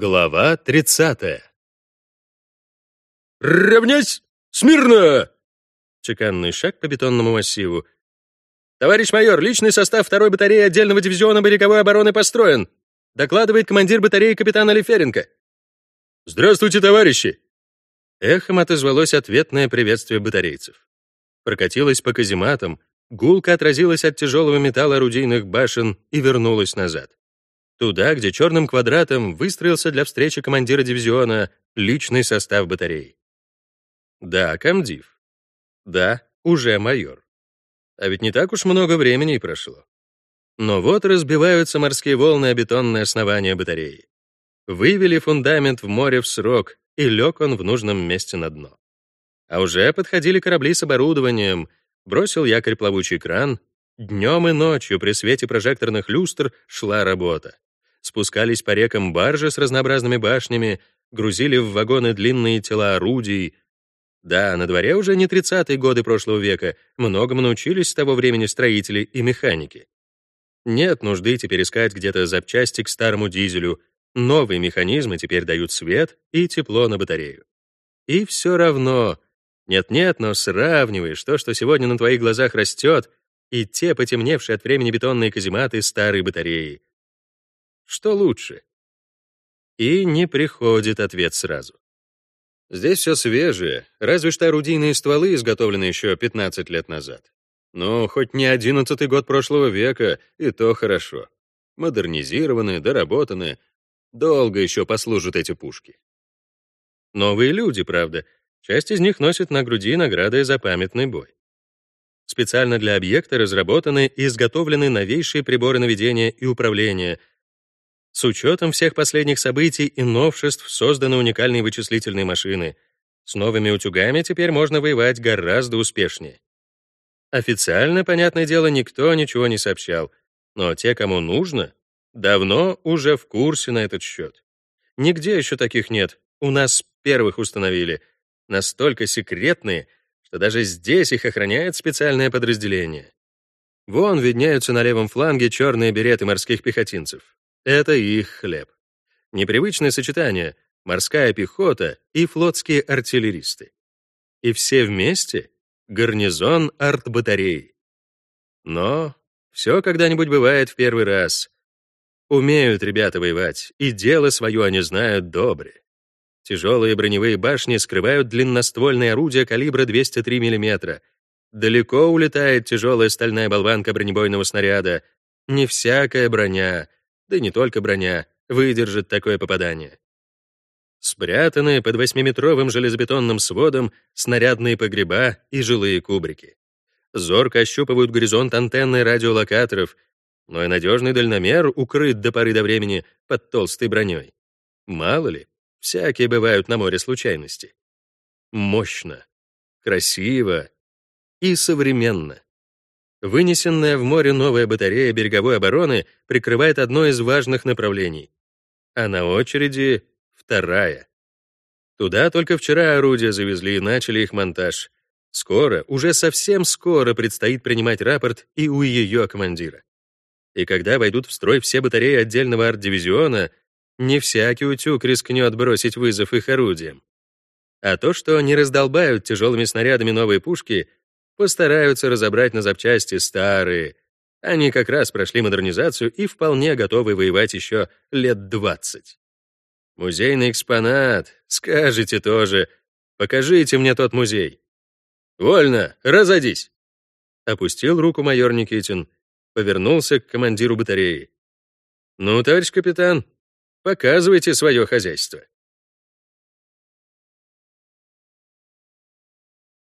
Глава 30. «Равнясь! Смирно!» Чеканный шаг по бетонному массиву. «Товарищ майор, личный состав второй батареи отдельного дивизиона береговой обороны построен», докладывает командир батареи капитан Алиференко. «Здравствуйте, товарищи!» Эхом отозвалось ответное приветствие батарейцев. Прокатилось по казематам, гулко отразилась от тяжелого металла орудийных башен и вернулась назад. Туда, где черным квадратом выстроился для встречи командира дивизиона личный состав батареи. Да, комдив. Да, уже майор. А ведь не так уж много времени и прошло. Но вот разбиваются морские волны о бетонное основание батареи. Вывели фундамент в море в срок, и лег он в нужном месте на дно. А уже подходили корабли с оборудованием, бросил якорь плавучий кран, днем и ночью при свете прожекторных люстр шла работа спускались по рекам баржи с разнообразными башнями, грузили в вагоны длинные тела орудий. Да, на дворе уже не 30-е годы прошлого века, многому научились с того времени строители и механики. Нет нужды теперь искать где-то запчасти к старому дизелю, новые механизмы теперь дают свет и тепло на батарею. И все равно, нет-нет, но сравниваешь то, что сегодня на твоих глазах растет, и те потемневшие от времени бетонные казематы старой батареи. Что лучше? И не приходит ответ сразу. Здесь все свежее, разве что орудийные стволы изготовлены еще 15 лет назад. Но хоть не одиннадцатый год прошлого века, и то хорошо. Модернизированы, доработаны. Долго еще послужат эти пушки. Новые люди, правда. Часть из них носит на груди награды за памятный бой. Специально для объекта разработаны и изготовлены новейшие приборы наведения и управления — с учетом всех последних событий и новшеств созданы уникальные вычислительные машины. С новыми утюгами теперь можно воевать гораздо успешнее. Официально, понятное дело, никто ничего не сообщал, но те, кому нужно, давно уже в курсе на этот счет. Нигде еще таких нет, у нас первых установили, настолько секретные, что даже здесь их охраняет специальное подразделение. Вон виднеются на левом фланге черные береты морских пехотинцев. Это их хлеб. Непривычное сочетание — морская пехота и флотские артиллеристы. И все вместе — гарнизон артбатареи. Но все когда-нибудь бывает в первый раз. Умеют ребята воевать, и дело свое они знают добре. Тяжелые броневые башни скрывают длинноствольные орудия калибра 203 мм. Далеко улетает тяжелая стальная болванка бронебойного снаряда. Не всякая броня — да не только броня, выдержит такое попадание. Спрятаны под восьмиметровым железобетонным сводом снарядные погреба и жилые кубрики. Зорко ощупывают горизонт антенны радиолокаторов, но и надежный дальномер укрыт до поры до времени под толстой броней. Мало ли, всякие бывают на море случайности. Мощно, красиво и современно. Вынесенная в море новая батарея береговой обороны прикрывает одно из важных направлений. А на очереди вторая. Туда только вчера орудия завезли и начали их монтаж. Скоро, уже совсем скоро предстоит принимать рапорт и у ее командира. И когда войдут в строй все батареи отдельного арт-дивизиона, не всякий утюг рискнет бросить вызов их орудиям. А то, что не раздолбают тяжелыми снарядами новые пушки — постараются разобрать на запчасти старые. Они как раз прошли модернизацию и вполне готовы воевать еще лет 20. Музейный экспонат, скажете тоже. Покажите мне тот музей. Вольно, разойдись. Опустил руку майор Никитин, повернулся к командиру батареи. Ну, товарищ капитан, показывайте свое хозяйство.